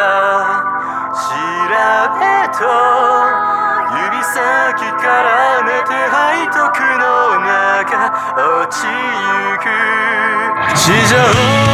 調べと指先からめて背徳の中落ちゆく地上